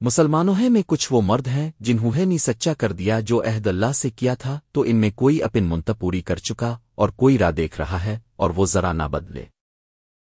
مسلمانوں میں کچھ وہ مرد ہیں جنہوں نے سچا کر دیا جو عہد اللہ سے کیا تھا تو ان میں کوئی اپن منت پوری کر چکا اور کوئی راہ دیکھ رہا ہے اور وہ ذرا نہ بدلے